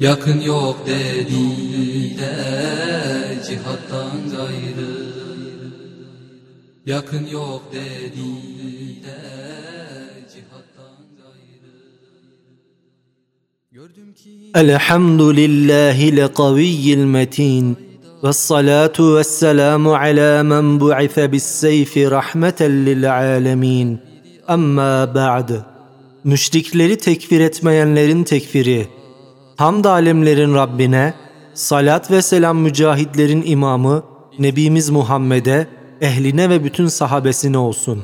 Yakın yok dediler cihattan gayrı Yakın yok dediler cihattan gayrı Gördüm ki الحمد لله القوي المتين والصلاة والسلام على من بعث بالسيف رحمة للعالمين أما بعد Müşrikleri tekfir etmeyenlerin tekfiri Hamd alemlerin Rabbine Salat ve selam mücahitlerin imamı Nebimiz Muhammed'e ehline ve bütün sahabesine olsun.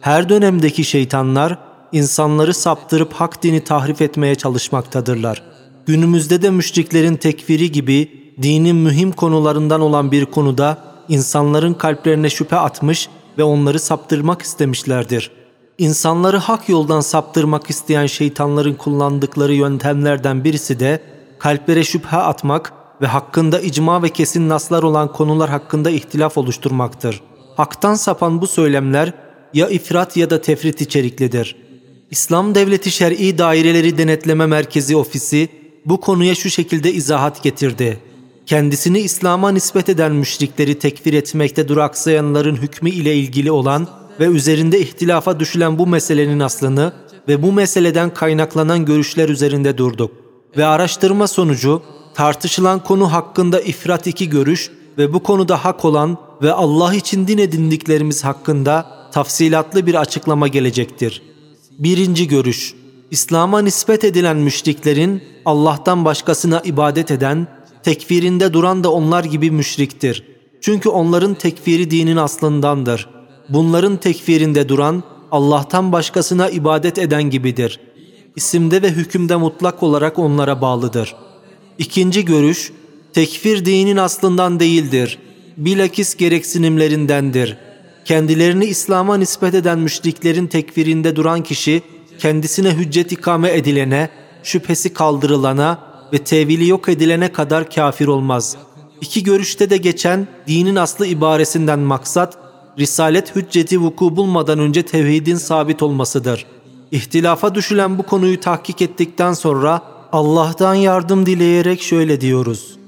Her dönemdeki şeytanlar insanları saptırıp hak dini tahrif etmeye çalışmaktadırlar. Günümüzde de müşriklerin tekfiri gibi dinin mühim konularından olan bir konuda insanların kalplerine şüphe atmış ve onları saptırmak istemişlerdir. İnsanları hak yoldan saptırmak isteyen şeytanların kullandıkları yöntemlerden birisi de kalplere şüphe atmak ve hakkında icma ve kesin naslar olan konular hakkında ihtilaf oluşturmaktır. Haktan sapan bu söylemler ya ifrat ya da tefrit içeriklidir. İslam Devleti Şer'i Daireleri Denetleme Merkezi Ofisi bu konuya şu şekilde izahat getirdi. Kendisini İslam'a nispet eden müşrikleri tekfir etmekte duraksayanların hükmü ile ilgili olan ve üzerinde ihtilafa düşülen bu meselenin aslını ve bu meseleden kaynaklanan görüşler üzerinde durduk. Ve araştırma sonucu tartışılan konu hakkında ifrat iki görüş ve bu konuda hak olan ve Allah için din edindiklerimiz hakkında tafsilatlı bir açıklama gelecektir. Birinci görüş İslam'a nispet edilen müşriklerin Allah'tan başkasına ibadet eden, tekfirinde duran da onlar gibi müşriktir. Çünkü onların tekfiri dinin aslındandır. Bunların tekfirinde duran Allah'tan başkasına ibadet eden gibidir. İsimde ve hükümde mutlak olarak onlara bağlıdır. İkinci görüş, tekfir dinin aslından değildir. Bilakis gereksinimlerindendir. Kendilerini İslam'a nispet eden müşriklerin tekfirinde duran kişi, kendisine hüccet ikame edilene, şüphesi kaldırılana ve tevili yok edilene kadar kafir olmaz. İki görüşte de geçen dinin aslı ibaresinden maksat, risalet hücceti vuku bulmadan önce tevhidin sabit olmasıdır. İhtilafa düşülen bu konuyu tahkik ettikten sonra Allah'tan yardım dileyerek şöyle diyoruz.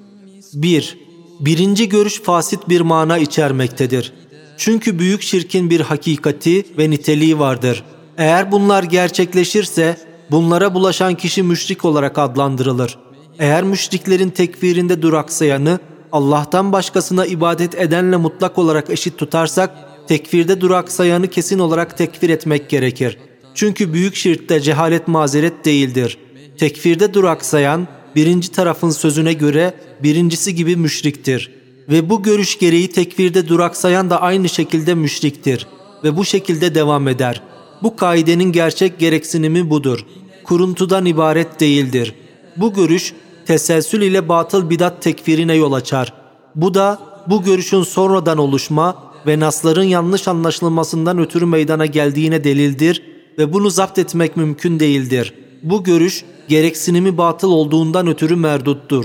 1. Birinci görüş fasit bir mana içermektedir. Çünkü büyük şirkin bir hakikati ve niteliği vardır. Eğer bunlar gerçekleşirse bunlara bulaşan kişi müşrik olarak adlandırılır. Eğer müşriklerin tekfirinde duraksayanı Allah'tan başkasına ibadet edenle mutlak olarak eşit tutarsak tekfirde duraksayanı kesin olarak tekfir etmek gerekir. Çünkü büyük şirkte cehalet mazeret değildir. Tekfirde duraksayan birinci tarafın sözüne göre birincisi gibi müşriktir. Ve bu görüş gereği tekfirde duraksayan da aynı şekilde müşriktir. Ve bu şekilde devam eder. Bu kaidenin gerçek gereksinimi budur. Kuruntudan ibaret değildir. Bu görüş teselsül ile batıl bidat tekfirine yol açar. Bu da bu görüşün sonradan oluşma ve nasların yanlış anlaşılmasından ötürü meydana geldiğine delildir ve bunu zapt etmek mümkün değildir. Bu görüş gereksinimi batıl olduğundan ötürü merduttur.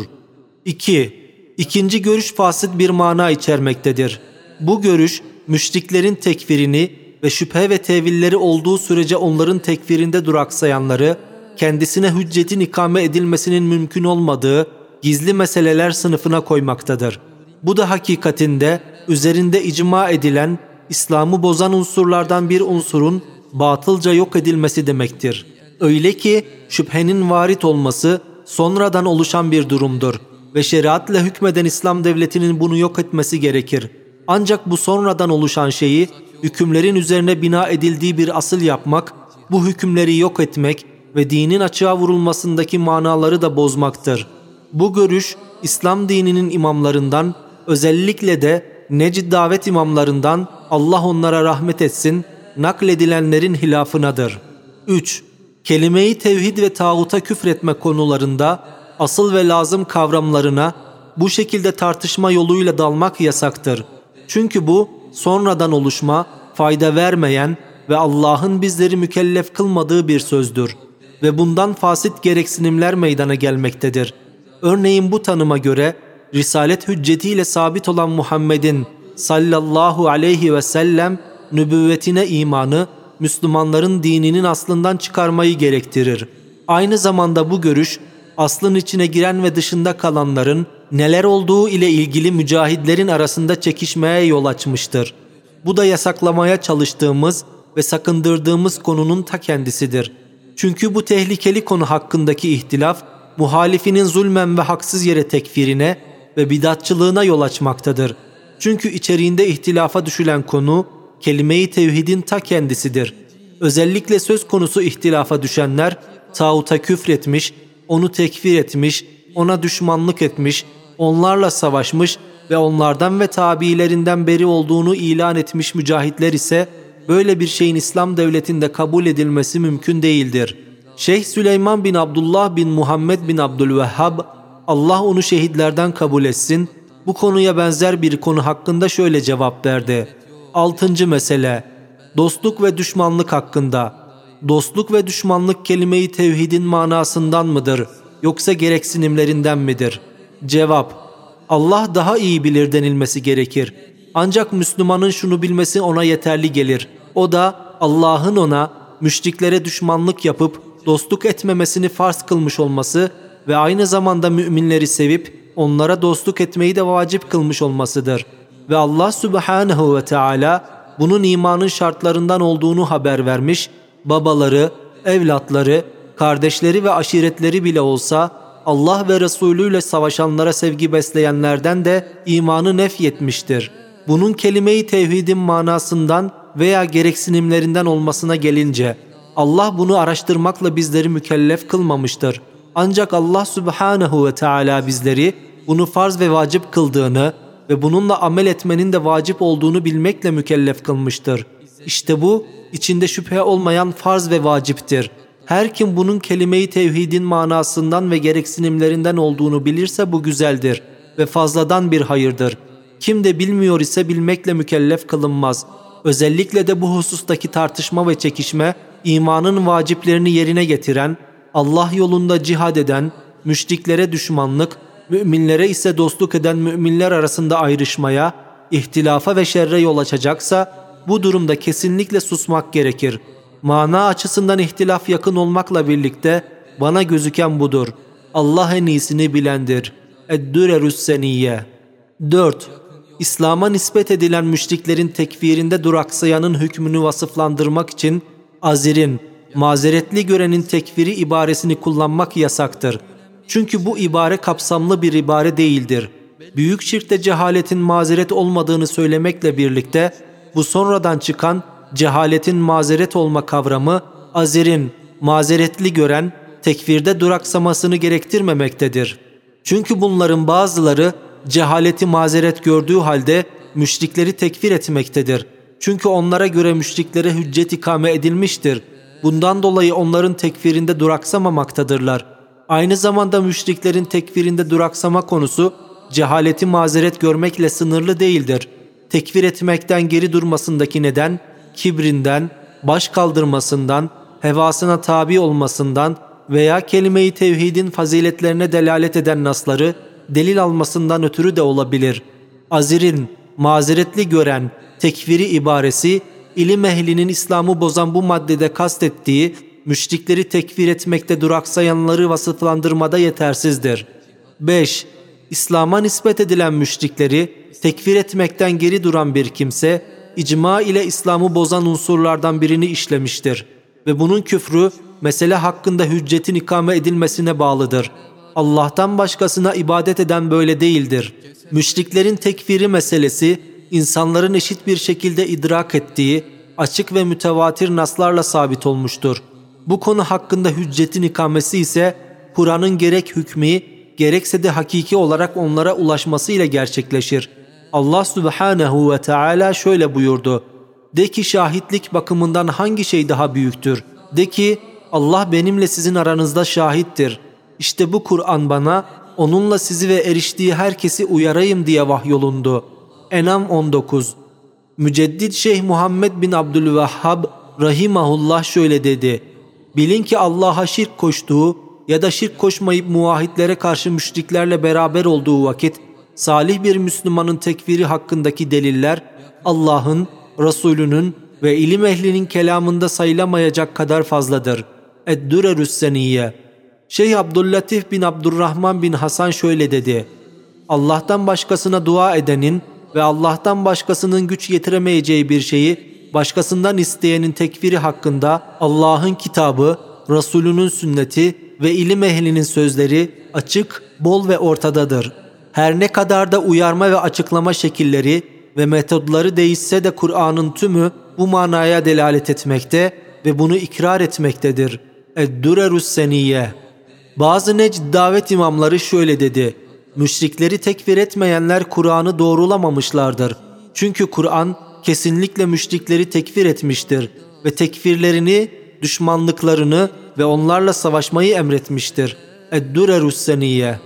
2. İkinci görüş fasit bir mana içermektedir. Bu görüş müşriklerin tekfirini ve şüphe ve tevilleri olduğu sürece onların tekfirinde duraksayanları kendisine hüccetin ikame edilmesinin mümkün olmadığı gizli meseleler sınıfına koymaktadır. Bu da hakikatinde üzerinde icma edilen İslam'ı bozan unsurlardan bir unsurun batılca yok edilmesi demektir. Öyle ki şüphenin varit olması sonradan oluşan bir durumdur ve şeriatla hükmeden İslam devletinin bunu yok etmesi gerekir. Ancak bu sonradan oluşan şeyi hükümlerin üzerine bina edildiği bir asıl yapmak, bu hükümleri yok etmek ve dinin açığa vurulmasındaki manaları da bozmaktır. Bu görüş İslam dininin imamlarından özellikle de Necid davet imamlarından Allah onlara rahmet etsin nakledilenlerin hilafınadır. 3. Kelime-i tevhid ve tağuta küfretme konularında asıl ve lazım kavramlarına bu şekilde tartışma yoluyla dalmak yasaktır. Çünkü bu sonradan oluşma, fayda vermeyen ve Allah'ın bizleri mükellef kılmadığı bir sözdür ve bundan fasit gereksinimler meydana gelmektedir. Örneğin bu tanıma göre risalet hüccetiyle sabit olan Muhammed'in sallallahu aleyhi ve sellem nübüvvetine imanı Müslümanların dininin aslından çıkarmayı gerektirir. Aynı zamanda bu görüş aslın içine giren ve dışında kalanların neler olduğu ile ilgili mücahidlerin arasında çekişmeye yol açmıştır. Bu da yasaklamaya çalıştığımız ve sakındırdığımız konunun ta kendisidir. Çünkü bu tehlikeli konu hakkındaki ihtilaf, muhalifinin zulmen ve haksız yere tekfirine ve bidatçılığına yol açmaktadır. Çünkü içeriğinde ihtilafa düşülen konu, kelime-i tevhidin ta kendisidir. Özellikle söz konusu ihtilafa düşenler, tağuta küfretmiş, onu tekfir etmiş, ona düşmanlık etmiş, onlarla savaşmış ve onlardan ve tabiilerinden beri olduğunu ilan etmiş mücahitler ise böyle bir şeyin İslam devletinde kabul edilmesi mümkün değildir. Şeyh Süleyman bin Abdullah bin Muhammed bin Abdülvehhab, Allah onu şehitlerden kabul etsin, bu konuya benzer bir konu hakkında şöyle cevap verdi. Altıncı mesele, dostluk ve düşmanlık hakkında. Dostluk ve düşmanlık kelimeyi tevhidin manasından mıdır, yoksa gereksinimlerinden midir? Cevap, Allah daha iyi bilir denilmesi gerekir. Ancak Müslümanın şunu bilmesi ona yeterli gelir. O da Allah'ın ona müşriklere düşmanlık yapıp dostluk etmemesini farz kılmış olması ve aynı zamanda müminleri sevip onlara dostluk etmeyi de vacip kılmış olmasıdır. Ve Allah Subhanahu ve Teala bunun imanın şartlarından olduğunu haber vermiş, babaları, evlatları, kardeşleri ve aşiretleri bile olsa Allah ve Resulü ile savaşanlara sevgi besleyenlerden de imanı nefyetmiştir. Bunun kelime-i tevhidin manasından veya gereksinimlerinden olmasına gelince Allah bunu araştırmakla bizleri mükellef kılmamıştır. Ancak Allah Subhanahu ve Teala bizleri bunu farz ve vacip kıldığını ve bununla amel etmenin de vacip olduğunu bilmekle mükellef kılmıştır. İşte bu içinde şüphe olmayan farz ve vaciptir. Her kim bunun kelime-i tevhidin manasından ve gereksinimlerinden olduğunu bilirse bu güzeldir ve fazladan bir hayırdır. Kim de bilmiyor ise bilmekle mükellef kılınmaz. Özellikle de bu husustaki tartışma ve çekişme imanın vaciplerini yerine getiren, Allah yolunda cihad eden, müşriklere düşmanlık, müminlere ise dostluk eden müminler arasında ayrışmaya, ihtilafa ve şerre yol açacaksa bu durumda kesinlikle susmak gerekir. Mana açısından ihtilaf yakın olmakla birlikte bana gözüken budur. Allah en iyisini bilendir. Eddürerüs seniyye 4. İslam'a nispet edilen müşriklerin tekfirinde duraksayanın hükmünü vasıflandırmak için azirin, mazeretli görenin tekfiri ibaresini kullanmak yasaktır. Çünkü bu ibare kapsamlı bir ibare değildir. Büyük şirkte cehaletin mazeret olmadığını söylemekle birlikte bu sonradan çıkan cehaletin mazeret olma kavramı azirin, mazeretli gören, tekfirde duraksamasını gerektirmemektedir. Çünkü bunların bazıları cehaleti mazeret gördüğü halde müşrikleri tekfir etmektedir. Çünkü onlara göre müşriklere hüccet ikame edilmiştir. Bundan dolayı onların tekfirinde duraksamaktadırlar. Aynı zamanda müşriklerin tekfirinde duraksama konusu cehaleti mazeret görmekle sınırlı değildir. Tekfir etmekten geri durmasındaki neden kibrinden, baş kaldırmasından, hevasına tabi olmasından veya kelime-i tevhidin faziletlerine delalet eden nasları delil almasından ötürü de olabilir. Azir'in mazeretli gören tekfiri ibaresi ilim ehlinin İslam'ı bozan bu maddede kastettiği müşrikleri tekfir etmekte duraksayanları vasıflandırmada yetersizdir. 5. İslam'a nispet edilen müşrikleri tekfir etmekten geri duran bir kimse icma ile İslam'ı bozan unsurlardan birini işlemiştir ve bunun küfrü mesele hakkında hüccetin ikame edilmesine bağlıdır. Allah'tan başkasına ibadet eden böyle değildir. Müşriklerin tekfiri meselesi insanların eşit bir şekilde idrak ettiği açık ve mütevatir naslarla sabit olmuştur. Bu konu hakkında hüccetin ikamesi ise Kur'an'ın gerek hükmü gerekse de hakiki olarak onlara ulaşmasıyla gerçekleşir. Allah Subhanahu ve Teala şöyle buyurdu. De ki şahitlik bakımından hangi şey daha büyüktür? De ki Allah benimle sizin aranızda şahittir. İşte bu Kur'an bana onunla sizi ve eriştiği herkesi uyarayım diye vahyolundu. Enam 19 Müceddit Şeyh Muhammed bin Abdülvehhab rahimahullah şöyle dedi. Bilin ki Allah'a şirk koştuğu ya da şirk koşmayıp muahitlere karşı müşriklerle beraber olduğu vakit salih bir Müslümanın tekfiri hakkındaki deliller Allah'ın, Resulünün ve ilim ehlinin kelamında sayılamayacak kadar fazladır. Eddürerüs Seniyye Şeyh Abdüllatif bin Abdurrahman bin Hasan şöyle dedi. Allah'tan başkasına dua edenin ve Allah'tan başkasının güç yetiremeyeceği bir şeyi başkasından isteyenin tekfiri hakkında Allah'ın kitabı, Resulünün sünneti ve ilim ehlinin sözleri açık, bol ve ortadadır. Her ne kadar da uyarma ve açıklama şekilleri ve metodları değişse de Kur'an'ın tümü bu manaya delalet etmekte ve bunu ikrar etmektedir. Eddurerus Seniyye Bazı Necd davet imamları şöyle dedi. Müşrikleri tekfir etmeyenler Kur'an'ı doğrulamamışlardır. Çünkü Kur'an kesinlikle müşrikleri tekfir etmiştir ve tekfirlerini, düşmanlıklarını ve onlarla savaşmayı emretmiştir. Eddurerus Seniyye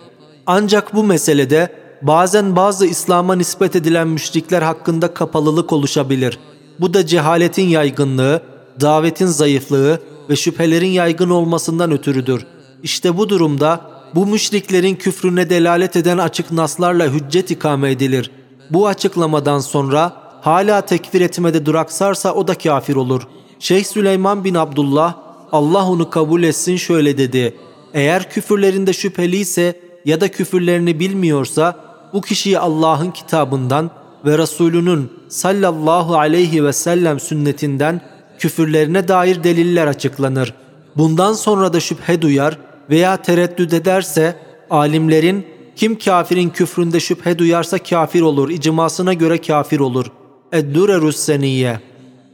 Ancak bu meselede bazen bazı İslam'a nispet edilen müşrikler hakkında kapalılık oluşabilir. Bu da cehaletin yaygınlığı, davetin zayıflığı ve şüphelerin yaygın olmasından ötürüdür. İşte bu durumda bu müşriklerin küfrüne delalet eden açık naslarla hüccet ikame edilir. Bu açıklamadan sonra hala tekfir etmede duraksarsa o da kafir olur. Şeyh Süleyman bin Abdullah Allah onu kabul etsin şöyle dedi. Eğer küfürlerinde şüpheliyse ya da küfürlerini bilmiyorsa bu kişiyi Allah'ın kitabından ve Resulünün sallallahu aleyhi ve sellem sünnetinden küfürlerine dair deliller açıklanır. Bundan sonra da şüphe duyar veya tereddüt ederse alimlerin kim kafirin küfründe şüphe duyarsa kafir olur, icmasına göre kafir olur. Eddurerus seniyye.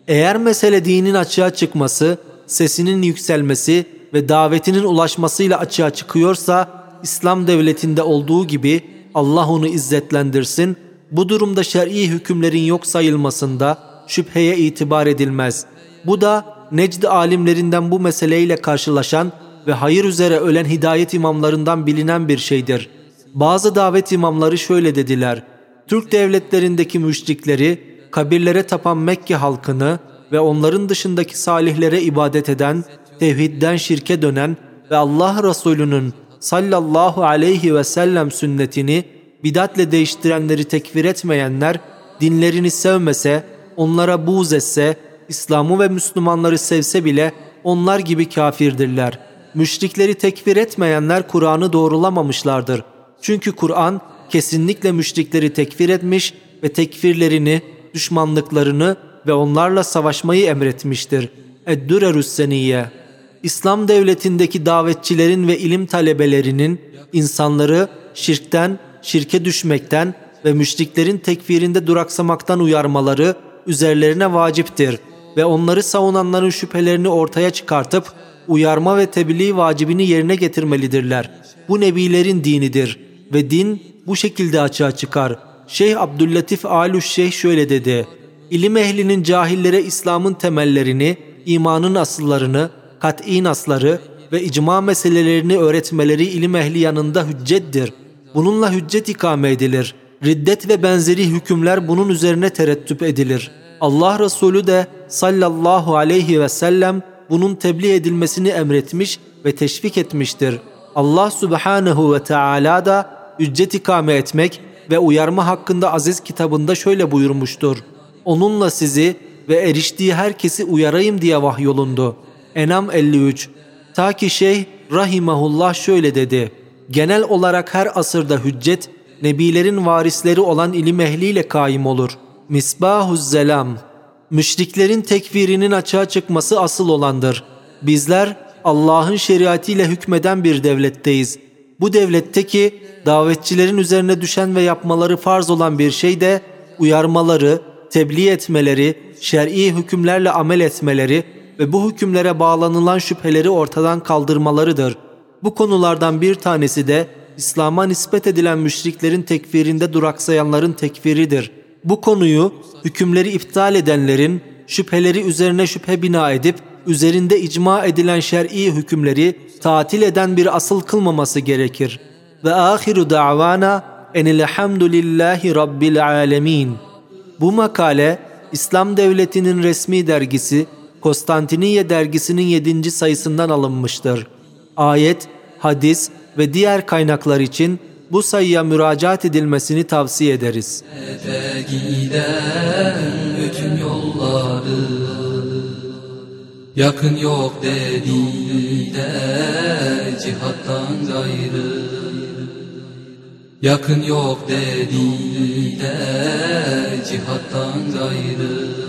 Eğer mesele dinin açığa çıkması, sesinin yükselmesi ve davetinin ulaşmasıyla açığa çıkıyorsa, İslam devletinde olduğu gibi Allah onu izzetlendirsin, bu durumda şer'i hükümlerin yok sayılmasında şüpheye itibar edilmez. Bu da Necd alimlerinden bu meseleyle karşılaşan ve hayır üzere ölen hidayet imamlarından bilinen bir şeydir. Bazı davet imamları şöyle dediler. Türk devletlerindeki müşrikleri, kabirlere tapan Mekke halkını ve onların dışındaki salihlere ibadet eden, tevhidden şirke dönen ve Allah Resulü'nün sallallahu aleyhi ve sellem sünnetini bidatle değiştirenleri tekfir etmeyenler, dinlerini sevmese, onlara buğz etse, İslam'ı ve Müslümanları sevse bile onlar gibi kafirdirler. Müşrikleri tekfir etmeyenler Kur'an'ı doğrulamamışlardır. Çünkü Kur'an kesinlikle müşrikleri tekfir etmiş ve tekfirlerini, düşmanlıklarını ve onlarla savaşmayı emretmiştir. Eddürerüs Seniyye İslam devletindeki davetçilerin ve ilim talebelerinin insanları şirkten, şirke düşmekten ve müşriklerin tekfirinde duraksamaktan uyarmaları üzerlerine vaciptir ve onları savunanların şüphelerini ortaya çıkartıp uyarma ve tebliğ vacibini yerine getirmelidirler. Bu nebilerin dinidir ve din bu şekilde açığa çıkar. Şeyh Abdüllatif Alüş Şeyh şöyle dedi. İlim ehlinin cahillere İslam'ın temellerini, imanın asıllarını, kat'i nasları ve icma meselelerini öğretmeleri ilim ehli yanında hüccettir. Bununla hüccet ikame edilir. Riddet ve benzeri hükümler bunun üzerine terettüp edilir. Allah Resulü de sallallahu aleyhi ve sellem bunun tebliğ edilmesini emretmiş ve teşvik etmiştir. Allah subhanehu ve Teala da hüccet ikame etmek ve uyarma hakkında aziz kitabında şöyle buyurmuştur. Onunla sizi ve eriştiği herkesi uyarayım diye vahyolundu. Enam 53 Ta ki Şeyh Rahimahullah şöyle dedi. Genel olarak her asırda hüccet, nebilerin varisleri olan ilim ehliyle kaim olur. Misbahuz Zelam Müşriklerin tekfirinin açığa çıkması asıl olandır. Bizler Allah'ın şeriatıyla hükmeden bir devletteyiz. Bu devletteki davetçilerin üzerine düşen ve yapmaları farz olan bir şey de uyarmaları, tebliğ etmeleri, şer'i hükümlerle amel etmeleri ve bu hükümlere bağlanılan şüpheleri ortadan kaldırmalarıdır. Bu konulardan bir tanesi de İslam'a nispet edilen müşriklerin tekfirinde duraksayanların tekfiridir. Bu konuyu hükümleri iptal edenlerin şüpheleri üzerine şüphe bina edip üzerinde icma edilen şer'i hükümleri tatil eden bir asıl kılmaması gerekir. ve ahiru da'vana enilhamdülillahi rabbil alemin. Bu makale İslam Devleti'nin resmi dergisi Konstantiniye dergisinin 7. sayısından alınmıştır. Ayet, hadis ve diğer kaynaklar için bu sayıya müracaat edilmesini tavsiye ederiz. Bütün yolları Yakın yok dedi de cihattan gayrı Yakın yok dedi de cihattan gayrı